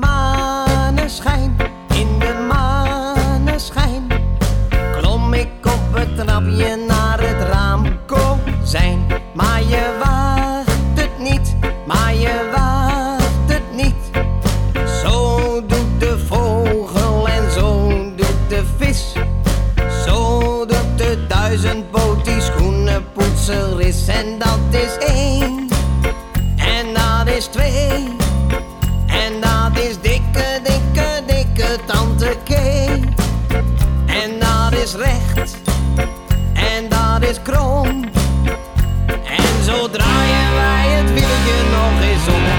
maneschijn, in de maneschijn, klom ik op het trapje naar het raam zijn. Maar je wacht het niet, maar je wacht het niet. Zo doet de vogel en zo doet de vis. Zo doet de duizendboot die schoenenpoetser is. En dat is één, en dat is twee. En dat is recht, en dat is krom. En zo draaien wij het wieltje nog eens om.